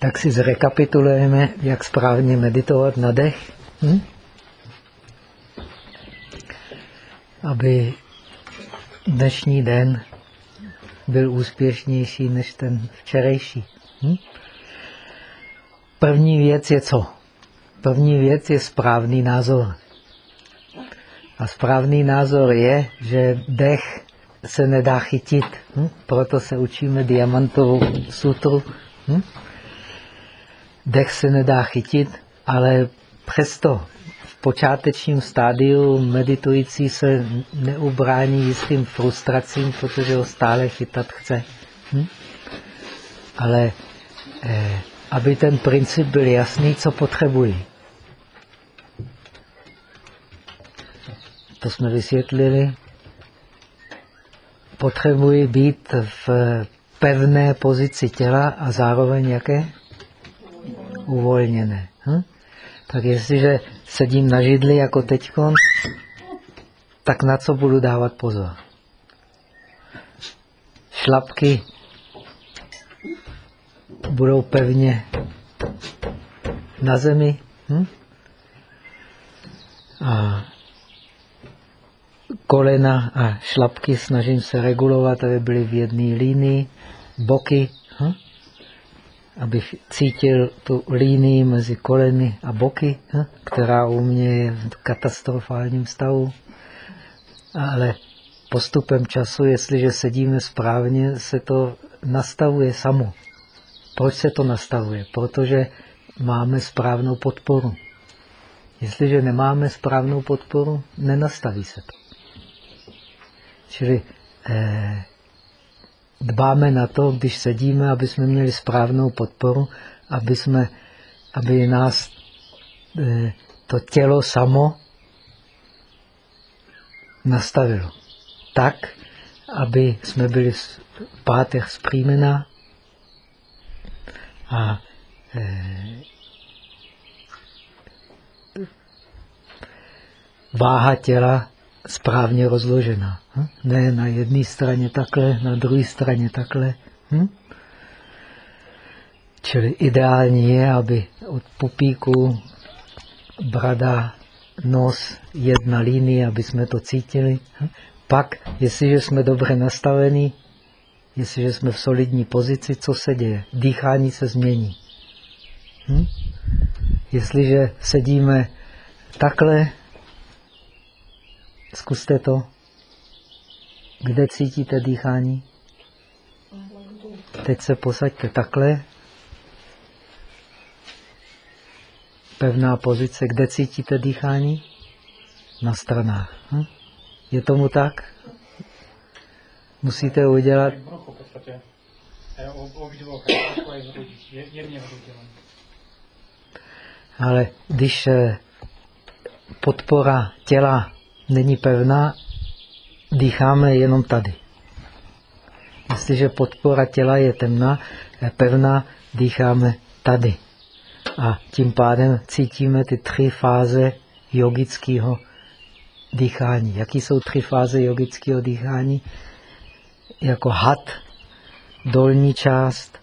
Tak si zrekapitulujeme, jak správně meditovat na dech. Hm? Aby dnešní den byl úspěšnější než ten včerejší. Hm? První věc je co? První věc je správný názor. A správný názor je, že dech se nedá chytit. Hm? Proto se učíme diamantovou sutru. Hm? Dech se nedá chytit, ale přesto v počátečním stádiu meditující se neubrání jistým frustracím, protože ho stále chytat chce. Hm? Ale eh, aby ten princip byl jasný, co potřebují. To jsme vysvětlili. Potřebuji být v pevné pozici těla a zároveň jaké? Uvolněné. Hm? Tak jestliže sedím na židli jako teď, tak na co budu dávat pozor? Šlapky budou pevně na zemi. Hm? A kolena a šlapky snažím se regulovat, aby byly v jedné línii. Boky, hm? Abych cítil tu línii mezi koleny a boky, hm? která u mě je v katastrofálním stavu. Ale postupem času, jestliže sedíme správně, se to nastavuje samo. Proč se to nastavuje? Protože máme správnou podporu. Jestliže nemáme správnou podporu, nenastaví se to. Čili eh, dbáme na to, když sedíme, aby jsme měli správnou podporu, aby, jsme, aby nás eh, to tělo samo nastavilo. Tak, aby jsme byli v pátech zpříjmená a eh, váha těla správně rozložená. Hm? Ne na jedné straně takhle, na druhé straně takhle. Hm? Čili ideální je, aby od pupíku, brada, nos, jedna linie, aby jsme to cítili. Hm? Pak, jestliže jsme dobře nastavení, jestliže jsme v solidní pozici, co se děje? Dýchání se změní. Hm? Jestliže sedíme takhle, Zkuste to. Kde cítíte dýchání? Teď se posaďte takhle. Pevná pozice. Kde cítíte dýchání? Na stranách. Hm? Je tomu tak? Musíte udělat... Ale když eh, podpora těla není pevná, dýcháme jenom tady. Jestliže podpora těla je temná, pevná, dýcháme tady. A tím pádem cítíme ty tři fáze jogického dýchání. Jaký jsou tři fáze jogického dýchání? Jako had, dolní část,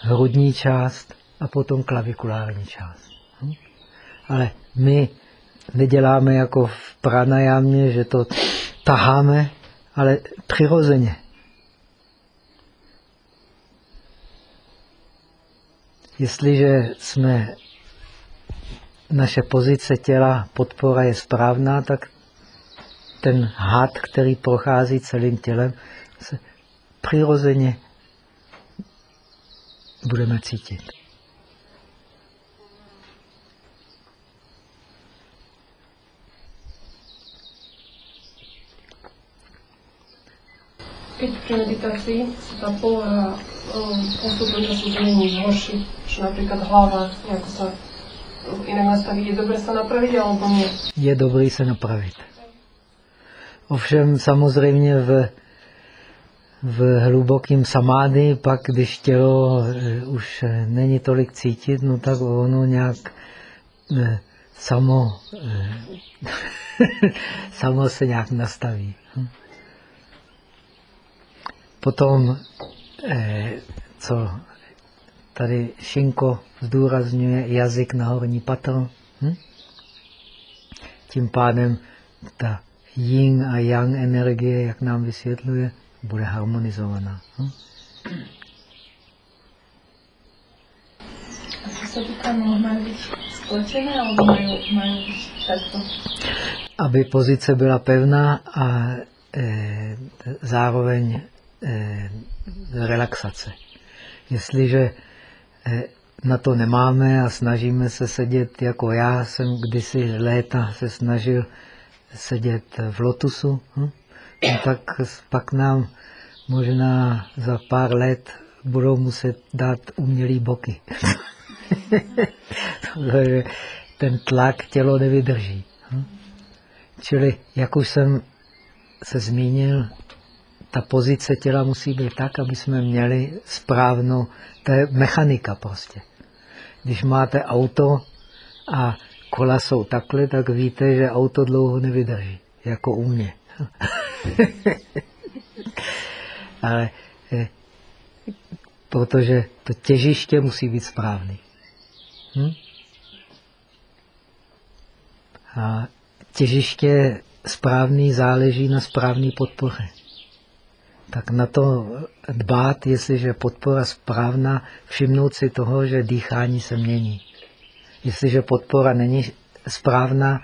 hrudní část a potom klavikulární část. Hm? Ale my neděláme jako v pranajámě, že to taháme, ale přirozeně. Jestliže jsme naše pozice těla, podpora je správná, tak ten had, který prochází celým tělem, se přirozeně budeme cítit. Keď pri meditácii tá poloha um, postupom času zmení, zhorší, že napríklad hlava nejako sa inak nastaví, je dobré sa napraviť alebo nie? Je dobré se napravit. Ovšem samozřejmě v, v hlubokém samády, pak když tělo e, už e, není tolik cítit, no tak ono nějak e, samo, samo se nějak nastaví. Potom, eh, co tady Šinko zdůrazňuje jazyk na horní patro. Hm? Tím pádem ta yin a yang energie, jak nám vysvětluje, bude harmonizovaná. Hm? A co se týká noh, mají být společené, alebo mají, mají být takto? Aby pozice byla pevná a e, zároveň relaxace. Jestliže e, na to nemáme a snažíme se sedět, jako já jsem kdysi léta se snažil sedět v lotusu, hm? no tak pak nám možná za pár let budou muset dát umělý boky. Protože ten tlak tělo nevydrží. Hm? Čili, jak už jsem se zmínil, ta pozice těla musí být tak, aby jsme měli správnou, to je mechanika prostě. Když máte auto a kola jsou takhle, tak víte, že auto dlouho nevydrží, jako u mě. Ale eh, protože to těžiště musí být správný. Hm? A těžiště správný záleží na správné podpoře. Tak na to dbát, jestliže podpora správná, všimnout si toho, že dýchání se mění. Jestliže podpora není správná,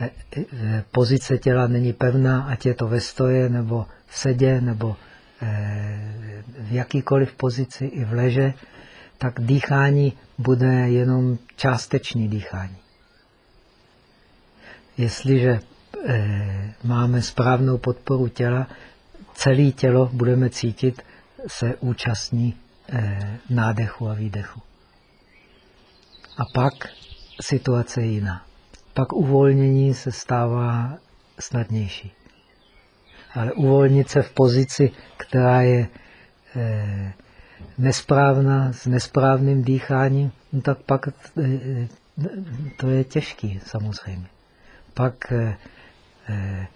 eh, eh, pozice těla není pevná, ať je to ve stoje, nebo v sedě, nebo eh, v jakýkoliv pozici, i v leže, tak dýchání bude jenom částečný dýchání. Jestliže máme správnou podporu těla, celé tělo budeme cítit se účastní nádechu a výdechu. A pak situace je jiná. Pak uvolnění se stává snadnější. Ale uvolnit se v pozici, která je eh, nesprávná, s nesprávným dýcháním, no tak pak eh, to je těžký samozřejmě. Pak eh, eh,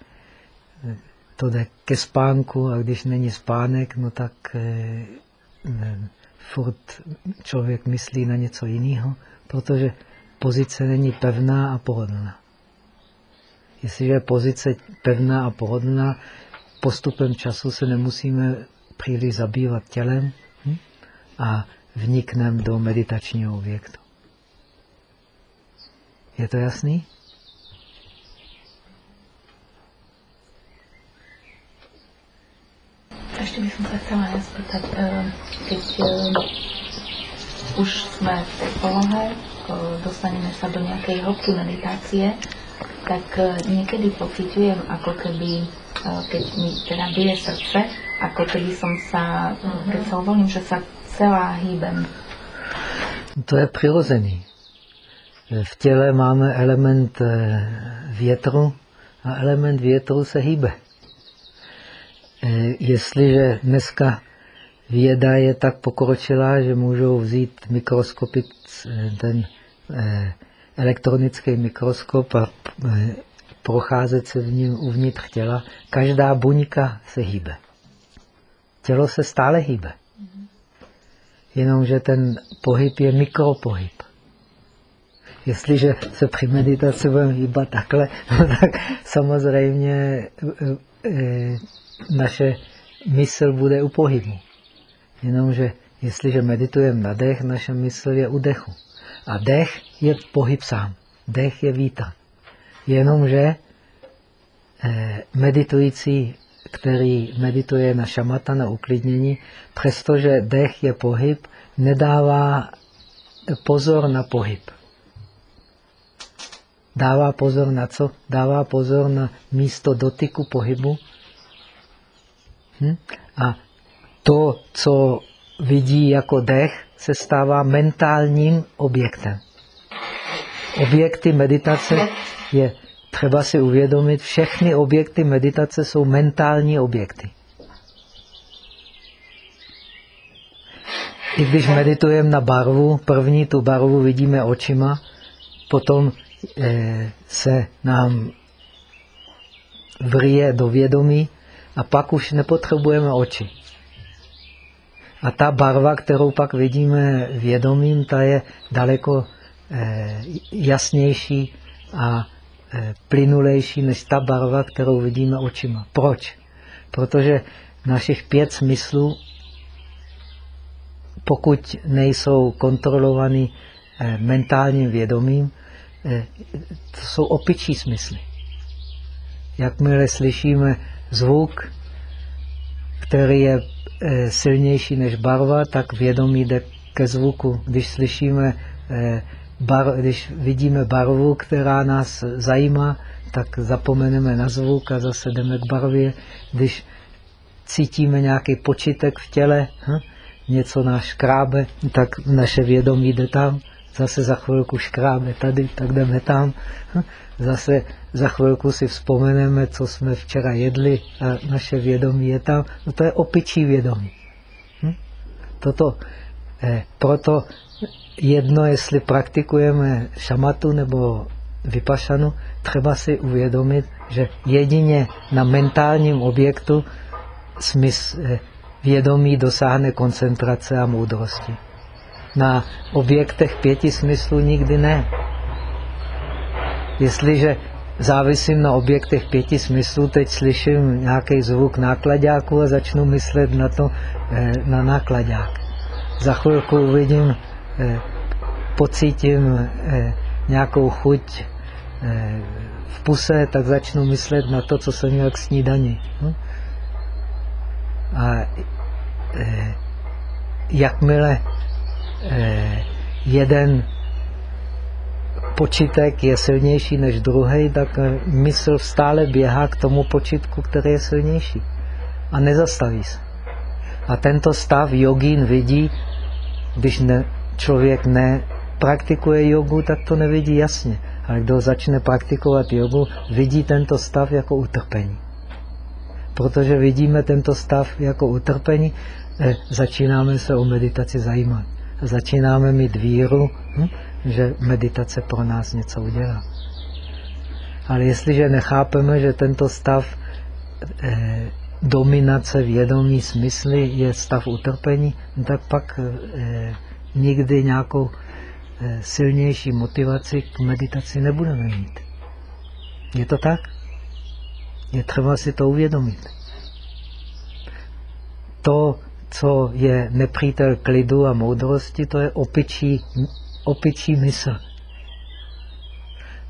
to jde ke spánku a když není spánek, no tak eh, furt člověk myslí na něco jiného protože pozice není pevná a pohodlná. Jestliže je pozice pevná a pohodlná, postupem času se nemusíme příliš zabývat tělem hm? a vnikneme do meditačního objektu. Je to jasný? Ještě bych se chtěla spýtať, eh, keď eh, už jsme v té polohe, dostaneme se do nějaké hĺbky meditácie, tak někdy pocitujem, jako keby, keď mi teda bije srdce, jako keby som sa, keď sa uvolním, že sa celá hýbem. To je přirozený. V těle máme element větru a element větru se hýbe. Jestliže dneska věda je tak pokročilá, že můžou vzít mikroskopy, ten eh, elektronický mikroskop a eh, procházet se v ním uvnitř těla. Každá buňka se hýbe. Tělo se stále hýbe. Jenomže ten pohyb je mikropohyb. Jestliže se při meditaci budeme hýbat takhle, tak samozřejmě eh, naše mysl bude u pohybu. Jenomže jestliže meditujeme na dech, naše mysl je u dechu. A dech je pohyb sám. Dech je vítr. Jenomže eh, meditující, který medituje na šamata, na uklidnění, přestože dech je pohyb, nedává pozor na pohyb. Dává pozor na co? Dává pozor na místo dotyku pohybu. Hm? A to, co vidí jako dech, se stává mentálním objektem. Objekty meditace je třeba si uvědomit, všechny objekty meditace jsou mentální objekty. I když meditujeme na barvu, první tu barvu vidíme očima, potom eh, se nám vrije do vědomí a pak už nepotřebujeme oči. A ta barva, kterou pak vidíme vědomím, ta je daleko eh, jasnější a eh, plynulejší než ta barva, kterou vidíme očima. Proč? Protože našich pět smyslů, pokud nejsou kontrolovaný eh, mentálním vědomím, to jsou opičí smysly. Jakmile slyšíme zvuk, který je eh, silnější než barva, tak vědomí jde ke zvuku. Když slyšíme, eh, bar, když vidíme barvu, která nás zajímá, tak zapomeneme na zvuk a zase jdeme k barvě. Když cítíme nějaký počitek v těle, hm, něco nás škrábe, tak naše vědomí jde tam. Zase za chvilku škrábe tady, tak jdeme tam. Zase za chvilku si vzpomeneme, co jsme včera jedli a naše vědomí je tam. No to je opičí vědomí. Hm? Toto, eh, proto jedno, jestli praktikujeme šamatu nebo vypašanu, třeba si uvědomit, že jedině na mentálním objektu smysl, eh, vědomí dosáhne koncentrace a moudrosti. Na objektech pěti smyslů nikdy ne. Jestliže závisím na objektech pěti smyslů, teď slyším nějaký zvuk nákladáku a začnu myslet na to, eh, na nákladák. Za chvilku uvidím, eh, pocítím eh, nějakou chuť v puse, tak začnu myslet na to, co jsem měl k snídani. Hm? A jakmile jeden počítek je silnější než druhý, tak mysl stále běhá k tomu počítku, který je silnější. A nezastaví se. A tento stav jogín vidí, když ne, člověk nepraktikuje jogu, tak to nevidí jasně. Ale kdo začne praktikovat jogu, vidí tento stav jako utrpení. Protože vidíme tento stav jako utrpení, eh, začínáme se o meditaci zajímat. Začínáme mít víru, hm? že meditace pro nás něco udělá. Ale jestliže nechápeme, že tento stav eh, dominace vědomí smysly je stav utrpení, tak pak eh, nikdy nějakou eh, silnější motivaci k meditaci nebudeme mít. Je to tak? Je třeba si to uvědomit. To, co je nepřítel klidu a moudrosti, to je opičí opičí mysl.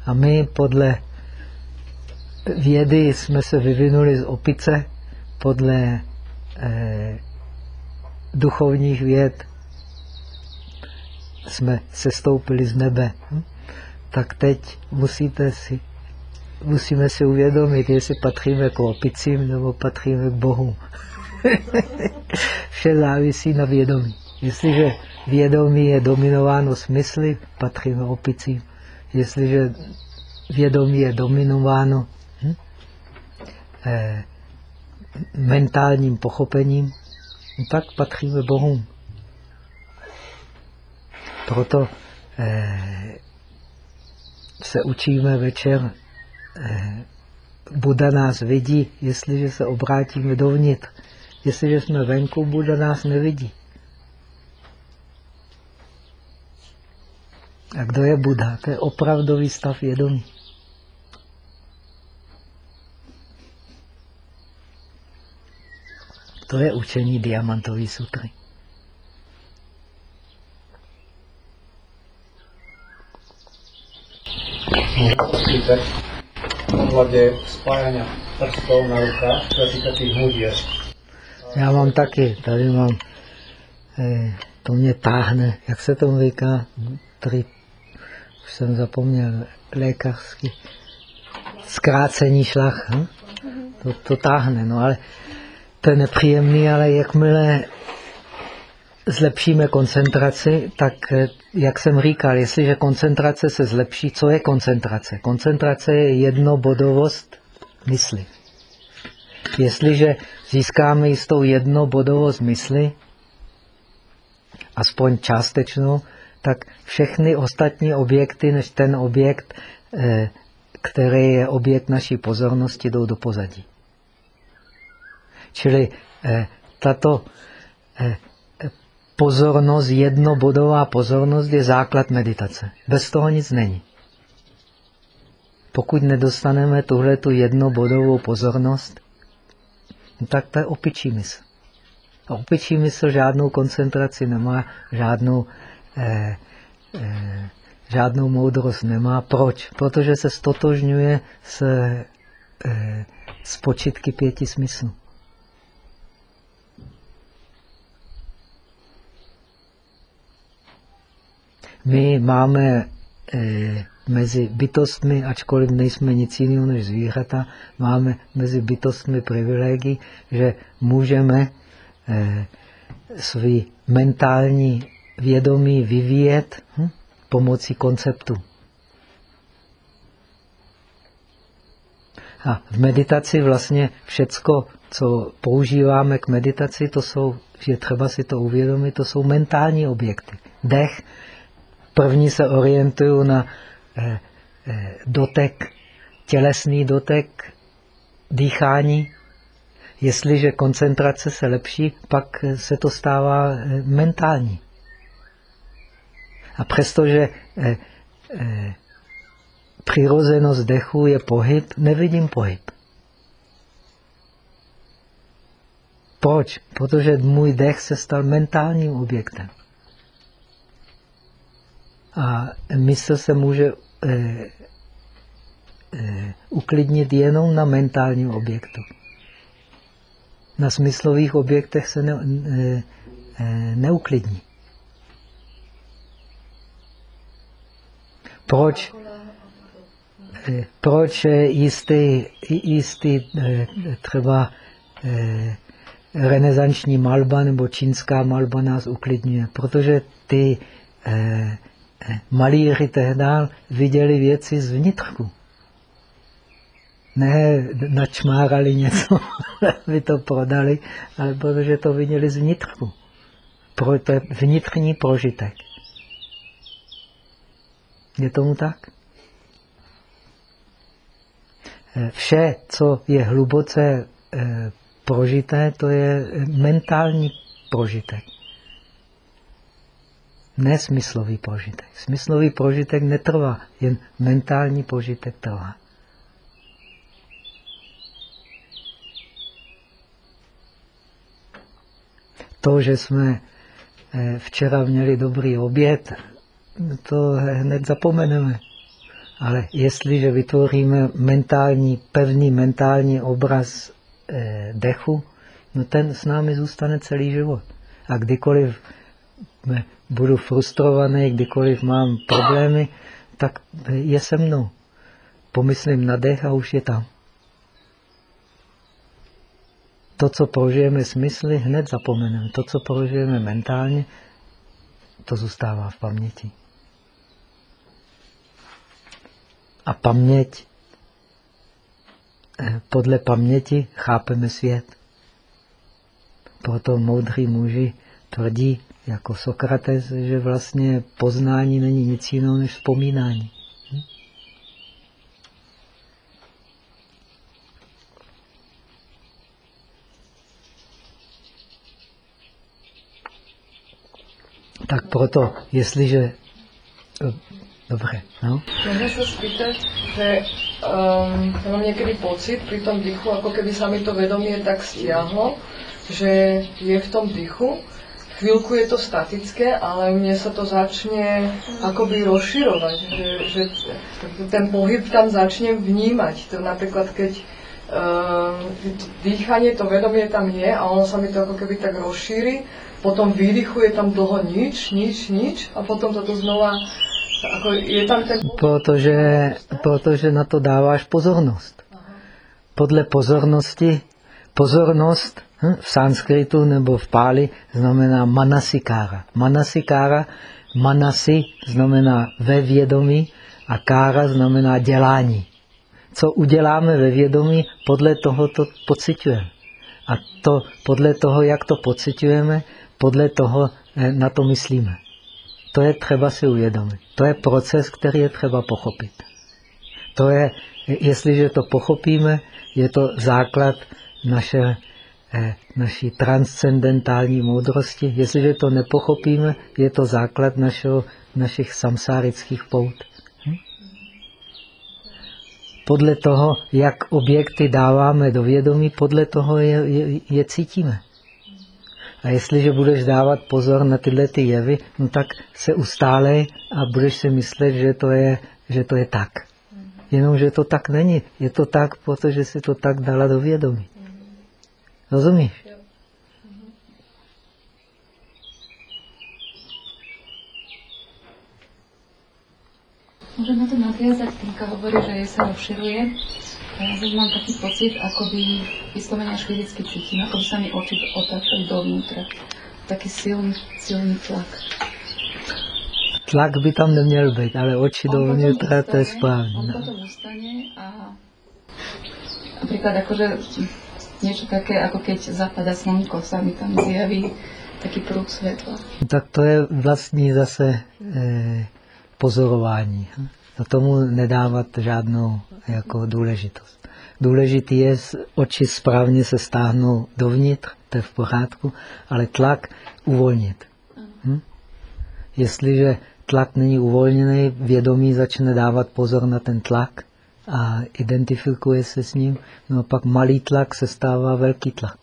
A my podle vědy jsme se vyvinuli z opice, podle eh, duchovních věd jsme sestoupili z nebe. Hm? Tak teď musíte si, musíme si uvědomit, jestli patříme k opicím nebo patříme k Bohu. Vše závisí na vědomí. Jestliže vědomí je dominováno smysly, patříme opicím. Jestliže vědomí je dominováno hm, eh, mentálním pochopením, tak patříme Bohům. Proto eh, se učíme večer, eh, Buda nás vidí, jestliže se obrátíme dovnitř. Jestliže jsme venku, Buda nás nevidí. A kdo je Buddha? To je opravdový stav vědomí. To je učení diamantové sutry. ohľade spájania prstov na rukách, čo týka tých. Já mám taky, tady mám, eh, to mě táhne, jak se tomu říká, tri, už jsem zapomněl, lékařský, zkrácení šlach. Hm? To, to táhne, no ale to je nepříjemný, ale jakmile zlepšíme koncentraci, tak, jak jsem říkal, jestliže koncentrace se zlepší, co je koncentrace? Koncentrace je jednobodovost mysli. Jestliže získáme jistou jednobodovost mysli, aspoň částečnou, tak všechny ostatní objekty, než ten objekt, eh, který je objekt naší pozornosti, jdou do pozadí. Čili eh, tato eh, pozornost, jednobodová pozornost je základ meditace. Bez toho nic není. Pokud nedostaneme tuhle tu jednobodovou pozornost, tak to je opičí mysl. A opičí mysl žádnou koncentraci nemá, žádnou, eh, eh, žádnou moudrost nemá. Proč? Protože se stotožňuje s, eh, s počitky pěti smyslů. My máme eh, mezi bytostmi, ačkoliv nejsme nic jiného než zvířata, máme mezi bytostmi privilegii, že můžeme eh, svý mentální vědomí vyvíjet hm, pomocí konceptu. A v meditaci vlastně všecko, co používáme k meditaci, to jsou, je třeba si to uvědomit, to jsou mentální objekty. Dech, první se orientují na dotek, tělesný dotek, dýchání. Jestliže koncentrace se lepší, pak se to stává eh, mentální. A přestože eh, eh, přirozenost dechu je pohyb, nevidím pohyb. Proč? Protože můj dech se stal mentálním objektem. A mysl se může eh, eh, uklidnit jenom na mentálním objektu. Na smyslových objektech se ne, eh, eh, neuklidní. Proč? Eh, proč jistý, jistý eh, třeba eh, renesanční malba nebo čínská malba nás uklidňuje? Protože ty malíři tehdy viděli věci z vnitřku. Ne načmárali něco, aby to prodali, ale protože to viděli z vnitřku. Pro, to je vnitřní prožitek. Je tomu tak? Vše, co je hluboce prožité, to je mentální prožitek nesmyslový prožitek. Smyslový prožitek netrvá, jen mentální prožitek trvá. To, že jsme eh, včera měli dobrý oběd, to hned zapomeneme. Ale jestliže vytvoříme mentální, pevný mentální obraz eh, dechu, no ten s námi zůstane celý život. A kdykoliv budu frustrovaný, kdykoliv mám problémy, tak je se mnou. Pomyslím na dech a už je tam. To, co prožijeme smysly, hned zapomeneme. To, co prožijeme mentálně, to zůstává v paměti. A paměť, eh, podle paměti chápeme svět. Proto moudrý muži tvrdí, jako Sokrates, že vlastně poznání není nic jiného než vzpomínání. Tak proto, jestliže... Dobře, no? Můžu se spýtať, že um, mám někdy pocit pri tom dýchu, ako keby sa mi to vedomie tak stiahlo, že je v tom dýchu chvíľku je to statické, ale mne sa to začne akoby rozširovať, že, že ten pohyb tam začne vnímať. To napríklad, keď uh, dýchanie, to vedomie tam je a ono sa mi to ako keby tak rozšíri, potom výdychu je tam dlho nič, nič, nič a potom to tu znova ako je tam ten... Protože, protože na to dáváš pozornost. Podle pozornosti, pozornost? V sanskritu nebo v páli znamená manasikára. Manasikára, manasi znamená ve vědomí a kára znamená dělání. Co uděláme ve vědomí, podle toho to pocitujeme. A to podle toho, jak to pocitujeme, podle toho eh, na to myslíme. To je třeba si uvědomit. To je proces, který je třeba pochopit. To je, jestliže to pochopíme, je to základ naše naší transcendentální moudrosti. Jestliže to nepochopíme, je to základ našeho, našich samsárických pout. Hm? Podle toho, jak objekty dáváme do vědomí, podle toho je, je, je cítíme. A jestliže budeš dávat pozor na tyhle ty jevy, no tak se ustálej a budeš si myslet, že to je, že to je tak. Jenomže to tak není. Je to tak, protože si to tak dala do vědomí. Rozumíš? Môžem na to nadviazať, Týka hovorí, že jej sa rozširuje. A ja zase mám taký pocit, ako by vyslovene až fyzicky cítim, ako by sa mi oči otáčali dovnútra. Taký silný, silný tlak. Tlak by tam neměl být, ale oči dovnitra, to je správně. On potom ustane a napríklad akože niečo také, ako keď zapadá slnko, sa mi tam zjaví taký prúd svetla. Tak to je vlastní zase eh, pozorování. A tomu nedávat žádnou jako důležitost. Důležitý je oči správně se stáhnou dovnitř, to je v pořádku, ale tlak uvolnit. Hm? Jestliže tlak není uvolněný, vědomí začne dávat pozor na ten tlak a identifikuje se s ním, no a pak malý tlak se stává velký tlak.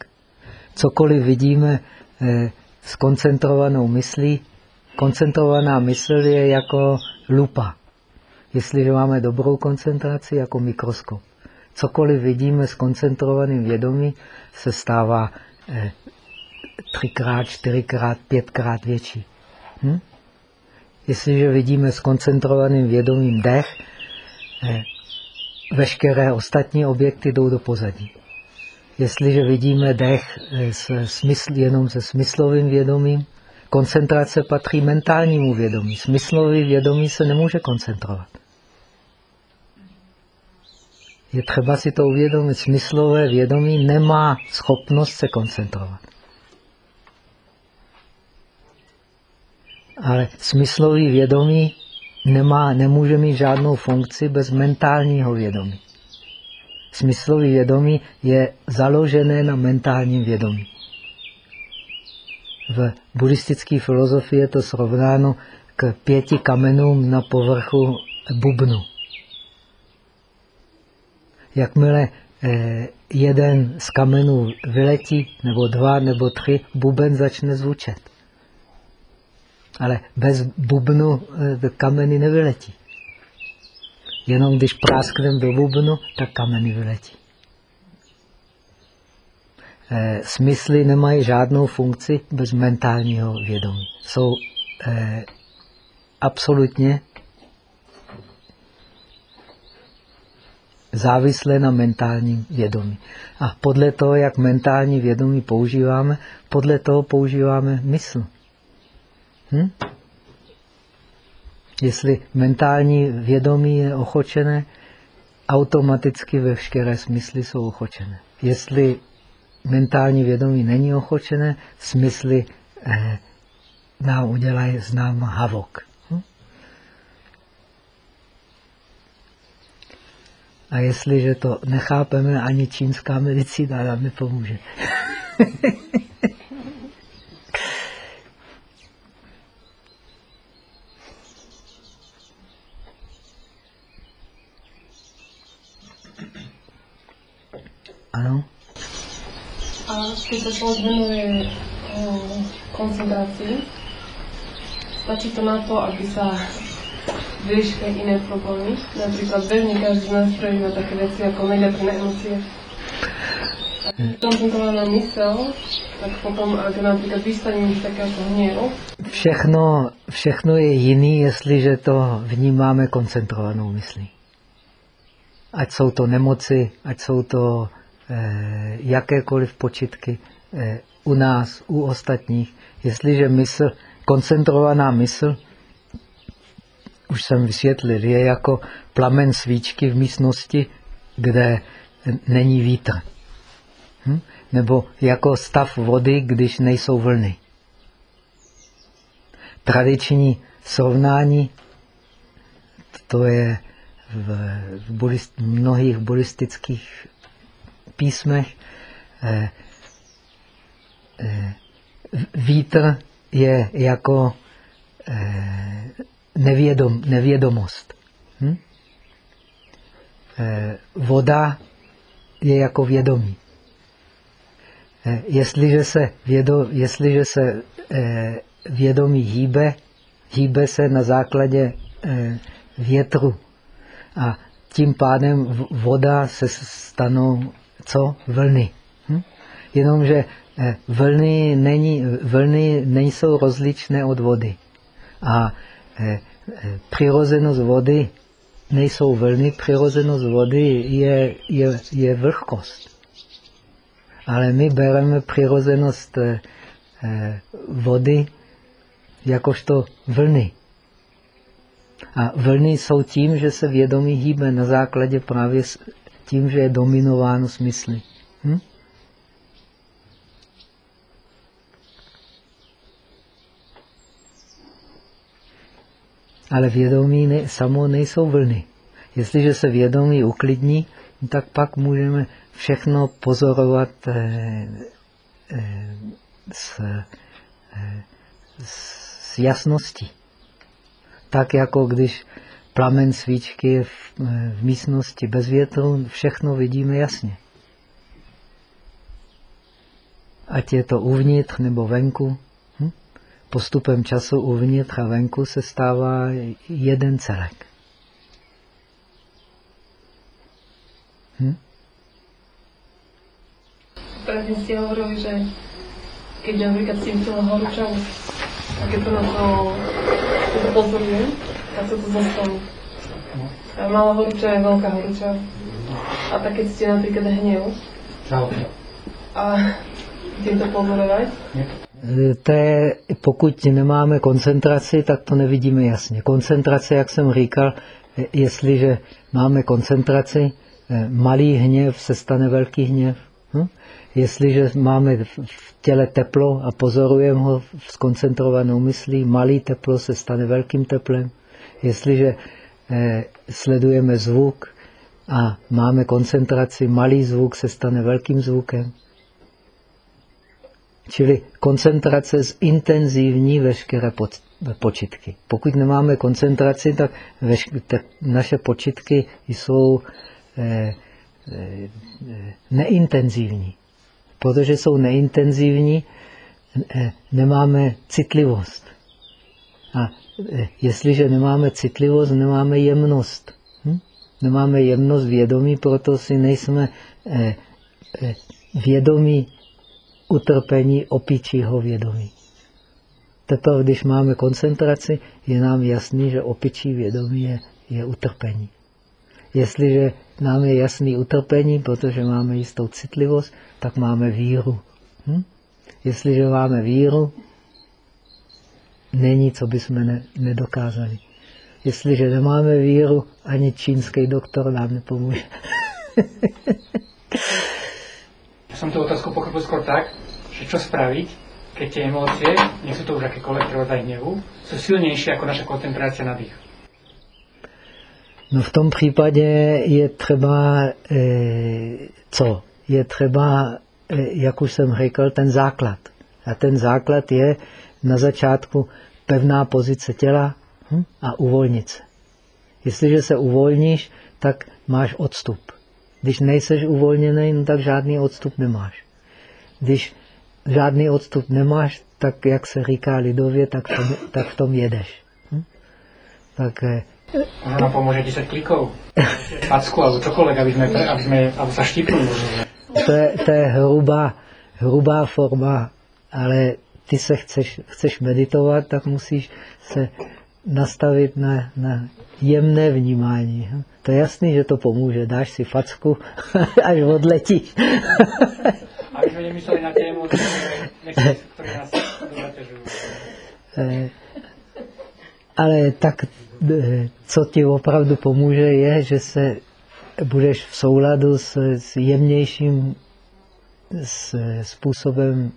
Cokoliv vidíme eh, s koncentrovanou myslí, koncentrovaná mysl je jako lupa. Jestliže máme dobrou koncentraci, jako mikroskop. Cokoliv vidíme s koncentrovaným vědomí, se stává eh, třikrát, čtyřikrát, pětkrát větší. Hm? Jestliže vidíme s koncentrovaným vědomím dech, eh, veškeré ostatní objekty jdou do pozadí. Jestliže vidíme dech eh, s smysl, jenom se smyslovým vědomím, koncentrace patří mentálnímu vědomí. Smyslový vědomí se nemůže koncentrovat. Je třeba si to uvědomit. Smyslové vědomí nemá schopnost se koncentrovat. Ale smyslový vědomí nemá, nemůže mít žádnou funkci bez mentálního vědomí. Smyslový vědomí je založené na mentálním vědomí. V buddhistické filozofii je to srovnáno k pěti kamenům na povrchu bubnu. Jakmile eh, jeden z kamenů vyletí, nebo dva, nebo tři, buben začne zvučet. Ale bez bubnu eh, kameny nevyletí. Jenom když prásknem do bubnu, tak kameny vyletí. Eh, smysly nemají žádnou funkci bez mentálního vědomí. Jsou eh, absolutně závislé na mentálním vědomí. A podle toho, jak mentální vědomí používáme, podle toho používáme mysl. Hm? Jestli mentální vědomí je ochočené, automaticky veškeré smysly jsou ochočené. Jestli mentální vědomí není ochočené, smysly eh, nám udělají z náma havok. Hm? A jestliže to nechápeme, ani čínská medicína nám nepomůže. ano? A venuje um, koncentrácii, stačí to na to, aby sa vyriešili iné problémy. Napríklad bežne každý z nás prežíva také veci ako negatívne emócie. A keď koncentrovaná mysel, tak potom, ak napríklad vystavím z takéhoto hnievu, Všechno, všechno je jiný, jestliže to vnímáme koncentrovanou myslí. Ať jsou to nemoci, ať jsou to eh, jakékoliv počitky eh, u nás, u ostatních. Jestliže mysl, koncentrovaná mysl, už jsem vysvětlil, je jako plamen svíčky v místnosti, kde není vítr. Hm? Nebo jako stav vody, když nejsou vlny tradiční srovnání, to je v, v, buddhist, v mnohých buddhistických písmech, eh, eh, vítr je jako eh, nevědom, nevědomost. Hm? Voda je jako vědomí. Jestliže se, vědo, jestliže se vědomí hýbe, hýbe se na základě větru. A tím pádem voda se stanou co? Vlny. Hm? Jenomže eh, vlny, není, vlny nejsou rozličné od vody. A eh, eh, přirozenost vody nejsou vlny, přirozenost vody je, je, je vlhkost. Ale my bereme přirozenost vody jakožto vlny. A vlny jsou tím, že se vědomí hýbe na základě právě tím, že je dominováno smysly. Hm? Ale vědomí ne, samo nejsou vlny. Jestliže se vědomí uklidní, tak pak můžeme všechno pozorovat eh, eh, s, eh, s jasností. Tak jako když plamen svíčky v, v místnosti bez větru, všechno vidíme jasně. Ať je to uvnitř nebo venku. Hm? Postupem času uvnitř a venku se stává jeden celek. Hm? Právě si hovorili, že keď napríklad cítila horúčavu, a keď to na to, to sa to zostane. A malá horúčava je veľká horúčava. A tak keď ste napríklad hnev, a tím to pozorovat? To je, pokud nemáme koncentraci, tak to nevidíme jasně. Koncentrace, jak jsem říkal, jestliže máme koncentraci, malý hněv se stane velký hněv. Hm? Jestliže máme v těle teplo a pozorujeme ho s koncentrovanou myslí, malý teplo se stane velkým teplem. Jestliže eh, sledujeme zvuk a máme koncentraci, malý zvuk se stane velkým zvukem. Čili koncentrace zintenzivní veškeré počitky. Pokud nemáme koncentraci, tak, naše počitky jsou eh, eh, neintenzivní. Protože jsou neintenzivní, nemáme citlivost. Eh, jestliže nemáme citlivost, nemáme jemnost. Hm? Nemáme jemnost vědomí, proto si nejsme eh, vědomí utrpení opičího vědomí. Teprve, když máme koncentraci, je nám jasný, že opičí vědomí je, je utrpení. Jestliže nám je jasný utrpení, protože máme jistou citlivost, tak máme víru. Hm? Jestliže máme víru, není, co bychom ne, nedokázali. Jestliže nemáme víru, ani čínský doktor nám nepomůže. Som tú otázku pochopil skôr tak, že čo spraviť, keď tie emócie, nech sú to už akékoľvek trvá hnevu, sú silnejšie ako naša koncentrácia na dých. No v tom případě je třeba e, co? Je třeba, e, jak už jsem řekl, ten základ. A ten základ je na začátku pevná pozice těla hm, a uvolnit se. Jestliže se uvolníš, tak máš odstup. Když nejseš uvolněný, no tak žádný odstup nemáš. Když žádný odstup nemáš, tak jak se říká lidově, tak v tom, tak v tom jedeš. Hm? Tak e, Možno nám pomôže 10 klikov, packu alebo čokoľvek, aby sme, aby sme aby sa štipnuli. To je, to je hrubá, hrubá forma, ale ty se chceš, chceš meditovat, tak musíš se nastavit na, na jemné vnímání. To je jasný, že to pomůže. Dáš si facku, až odletíš. Aby jsme nemysleli na tému, které nás zatěžují. Eh, ale tak co ti opravdu pomůže, je, že se budeš v souladu s, s jemnějším s způsobem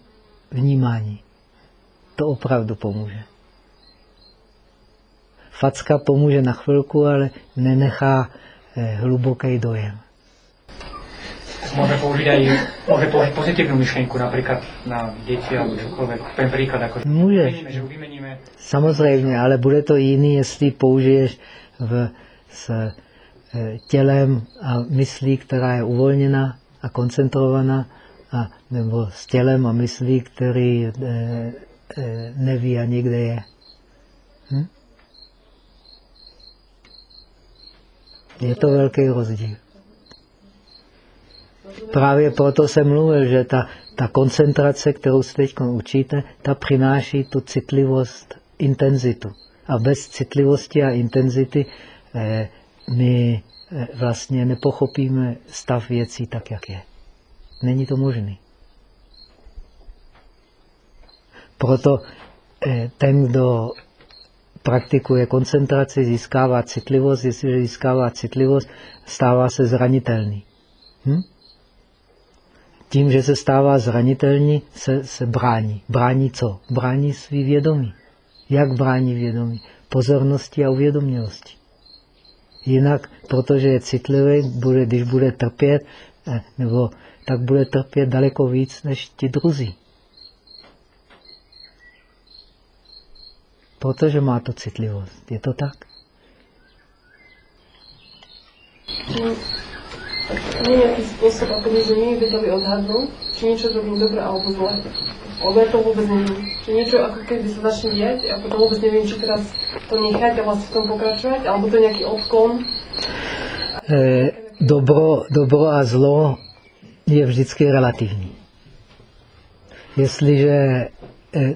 vnímání. To opravdu pomůže. Facka pomůže na chvilku, ale nenechá eh, hluboký dojem. môže použiť aj môže použiť pozitívnu myšlenku napríklad na deti alebo čokoľvek. Ten príklad ako Můžeš. vymeníme, že vymeníme Samozřejmě, ale bude to jiný, jestli použiješ v, s e, tělem a myslí, která je uvolněná a koncentrovaná, a, nebo s tělem a myslí, který e, neví ani kde je. Hm? Je to velký rozdíl. Právě proto jsem mluvil, že ta, ta koncentrace, kterou se teď učíte, ta přináší tu citlivost, intenzitu. A bez citlivosti a intenzity eh, my eh, vlastně nepochopíme stav věcí tak, jak je. Není to možné. Proto eh, ten, kdo praktikuje koncentraci, získává citlivost, jestliže získává citlivost, stává se zranitelný. Hm? Tím, že se stává zranitelný, se, se brání. Brání co? Brání svý vědomí. Jak brání vědomí? Pozornosti a uvědomělosti. Jinak, protože je citlivý, bude, když bude trpět, eh, nebo tak bude trpět daleko víc než ti druzí. Protože má to citlivost. Je to tak? Nie je nejaký spôsob, ako my sme nie vedeli odhadnúť, či niečo robím dobre alebo zle. Lebo ja to vôbec neviem. Či niečo ako keby sa začne diať a potom vôbec neviem, či teraz to nechať a vlastne v tom pokračovať, alebo to je nejaký odklon. Eh, dobro, dobro a zlo je vždycky relativní. Jestliže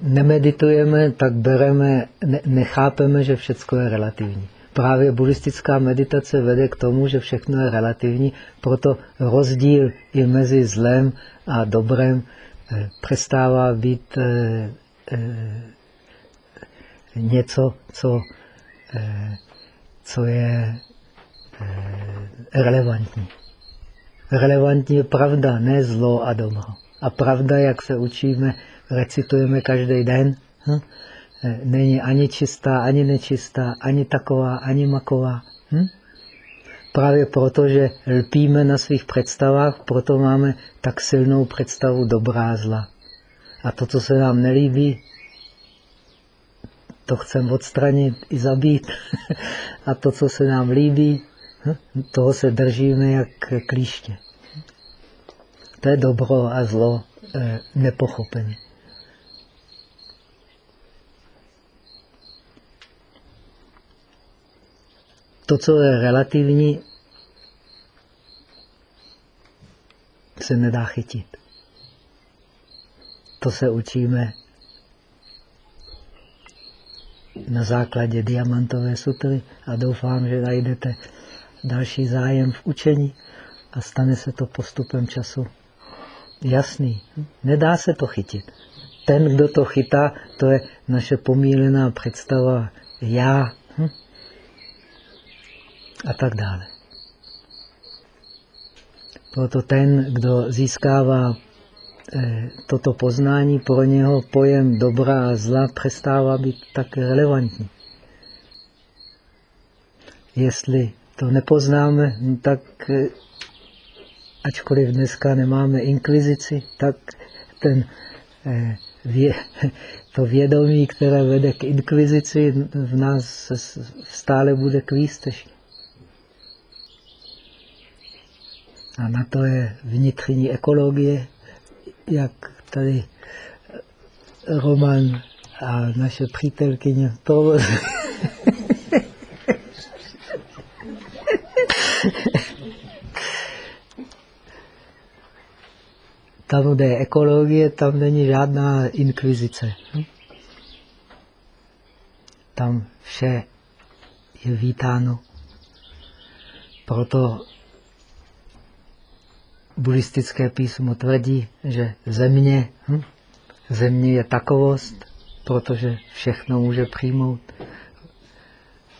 nemeditujeme, tak bereme, ne, nechápeme, že všechno je relativní. Právě buddhistická meditace vede k tomu, že všechno je relativní, proto rozdíl i mezi zlem a dobrem eh, přestává být eh, eh, něco, co, eh, co je eh, relevantní. Relevantní je pravda, ne zlo a dobro. A pravda, jak se učíme, recitujeme každý den, hm? Eh, není ani čistá, ani nečistá, ani taková, ani maková. Hm? Právě proto, že lpíme na svých představách, proto máme tak silnou představu dobrá a zla. A to, co se nám nelíbí, to chceme odstranit i zabít. A to, co se nám líbí, hm, toho se držíme jak klíště. To je dobro a zlo eh, To, co je relativní, se nedá chytit. To se učíme na základě diamantové sutry a doufám, že najdete další zájem v učení a stane se to postupem času jasný. Nedá se to chytit. Ten, kdo to chytá, to je naše pomílená představa já? A tak dále. Proto ten, kdo získává eh, toto poznání, pro něho pojem dobra a zla přestává být tak relevantní. Jestli to nepoznáme, tak eh, ačkoliv dneska nemáme inkvizici, tak ten, eh, vě, to vědomí, které vede k inkvizici, v nás stále bude kvíst ještě. A na to je vnitřní ekologie, jak tady Roman a naše přítelkyně to Tam, kde je ekologie, tam není žádná inkvizice. Tam vše je vítáno. Proto buddhistické písmo tvrdí, že země, hm, země je takovost, protože všechno může přijmout.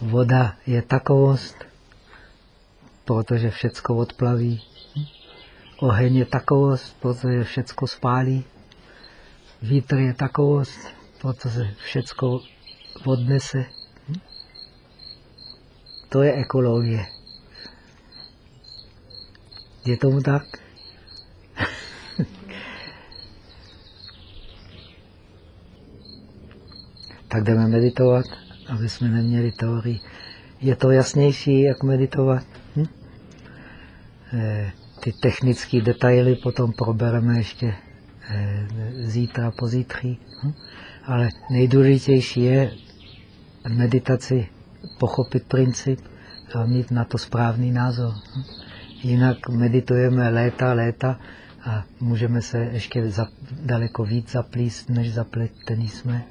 Voda je takovost, protože všecko odplaví. Oheň je takovost, protože všecko spálí. Vítr je takovost, protože všecko odnese. To je ekologie. Je tomu tak? Tak jdeme meditovat, aby jsme neměli teorii. Je to jasnější, jak meditovat? Hm? Eh, ty technické detaily potom probereme ještě eh, zítra, pozítří. Hm? Ale nejdůležitější je meditaci pochopit princip a mít na to správný názor. Hm? Jinak meditujeme léta, léta a můžeme se ještě za, daleko víc zaplíst, než zapletený jsme.